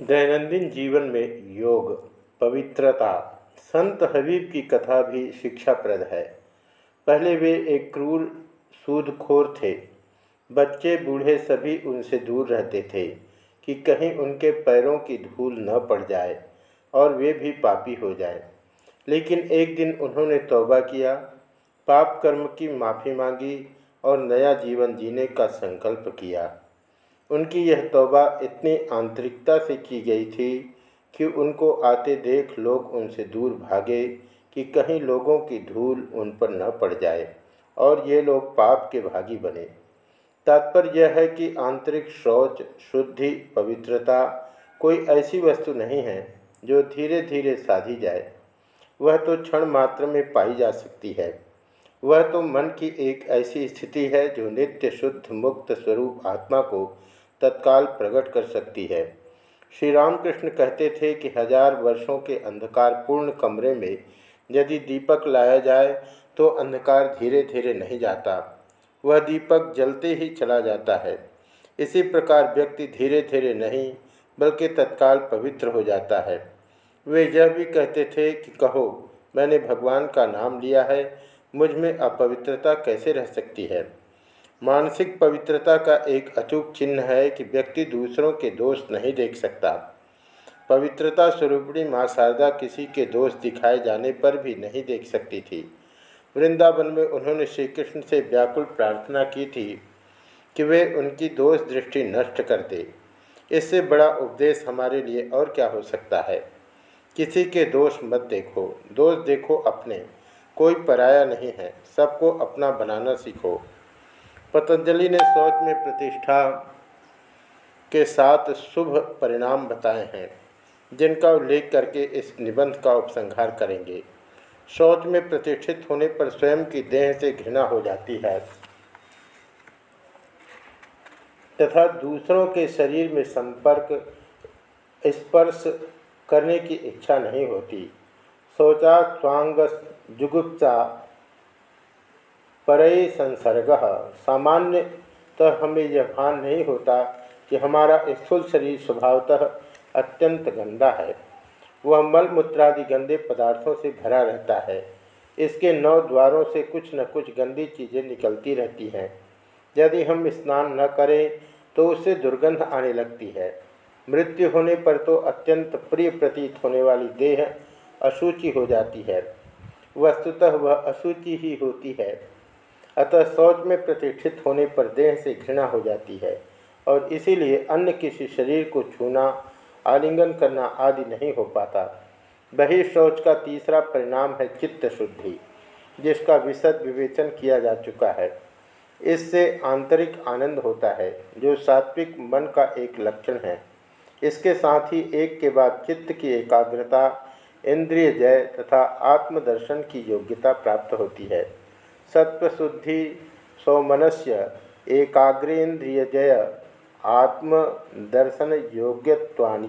दैनंदिन जीवन में योग, पवित्रता, संत हबीब की कथा भी शिक्षाप्रद है। पहले वे एक क्रूर, सूदखोर थे। बच्चे, बूढ़े सभी उनसे दूर रहते थे कि कहीं उनके पैरों की धूल न पड़ जाए और वे भी पापी हो जाए। लेकिन एक दिन उन्होंने तौबा किया, पाप कर्म की माफ़ी मांगी और नया जीवन जीने का संकल्प किया। उनकी यह तौबा इतनी आंतरिकता से की गई थी कि उनको आते देख लोग उनसे दूर भागे कि कहीं लोगों की धूल उन पर न पड़ जाए और ये लोग पाप के भागी बने। तात्पर्य यह है कि आंतरिक शौच, शुद्धि, पवित्रता कोई ऐसी वस्तु नहीं है जो धीरे धीरे साधी जाए। वह तो क्षण मात्र में पाई जा सकती है। वह तो मन की एक ऐसी स्थिति है जो नित्य शुद्ध मुक्त स्वरूप आत्मा को तत्काल प्रकट कर सकती है। श्री रामकृष्ण कहते थे कि हज़ार वर्षों के अंधकार पूर्ण कमरे में यदि दीपक लाया जाए तो अंधकार धीरे धीरे नहीं जाता। वह दीपक जलते ही चला जाता है। इसी प्रकार व्यक्ति धीरे धीरे नहीं, बल्कि तत्काल पवित्र हो जाता है। वे यह भी कहते थे कि कहो, मैंने भगवान का नाम लिया है मुझमें अपवित्रता कैसे रह सकती है? मानसिक पवित्रता का एक अचूक चिन्ह है कि व्यक्ति दूसरों के दोष नहीं देख सकता। पवित्रता स्वरूपणी माँ शारदा किसी के दोष दिखाए जाने पर भी नहीं देख सकती थी। वृंदावन में उन्होंने श्री कृष्ण से व्याकुल प्रार्थना की थी कि वे उनकी दोष दृष्टि नष्ट कर दे। इससे बड़ा उपदेश हमारे लिए और क्या हो सकता है? किसी के दोष मत देखो, दोष देखो अपने। कोई पराया नहीं है। सबको अपना बनाना सीखो। पतंजलि ने शौच में प्रतिष्ठा के साथ शुभ परिणाम बताए हैं, जिनका उल्लेख करके इस निबंध का उपसंहार करेंगे। शौच में प्रतिष्ठित होने पर स्वयं की देह से घृणा हो जाती है। तथा दूसरों के शरीर में संपर्क, स्पर्श करने की इच्छा नहीं होती। शौचा स्वांग जुगुप्सा परय संसर्ग। सामान्यतः हमें यह भान नहीं होता कि हमारा स्थूल शरीर स्वभावतः अत्यंत गंदा है। वह मल मूत्रादि गंदे पदार्थों से भरा रहता है। इसके नौ द्वारों से कुछ न कुछ गंदी चीज़ें निकलती रहती हैं। यदि हम स्नान न करें तो उससे दुर्गंध आने लगती है। मृत्यु होने पर तो अत्यंत प्रिय प्रतीत होने वाली देह अशुचि हो जाती है। वस्तुतः वह अशुचि ही होती है। अतः शौच में प्रतिष्ठित होने पर देह से घृणा हो जाती है और इसीलिए अन्य किसी शरीर को छूना, आलिंगन करना आदि नहीं हो पाता। वही शौच का तीसरा परिणाम है चित्त शुद्धि, जिसका विशद विवेचन किया जा चुका है। इससे आंतरिक आनंद होता है, जो सात्विक मन का एक लक्षण है। इसके साथ ही एक के बाद चित्त की एकाग्रता इंद्रिय जय तथा आत्मदर्शन की योग्यता प्राप्त होती है। सत्वशुद्धि सौमनस्य एकाग्रेन्द्रिय जय आत्मदर्शन योग्यवाणी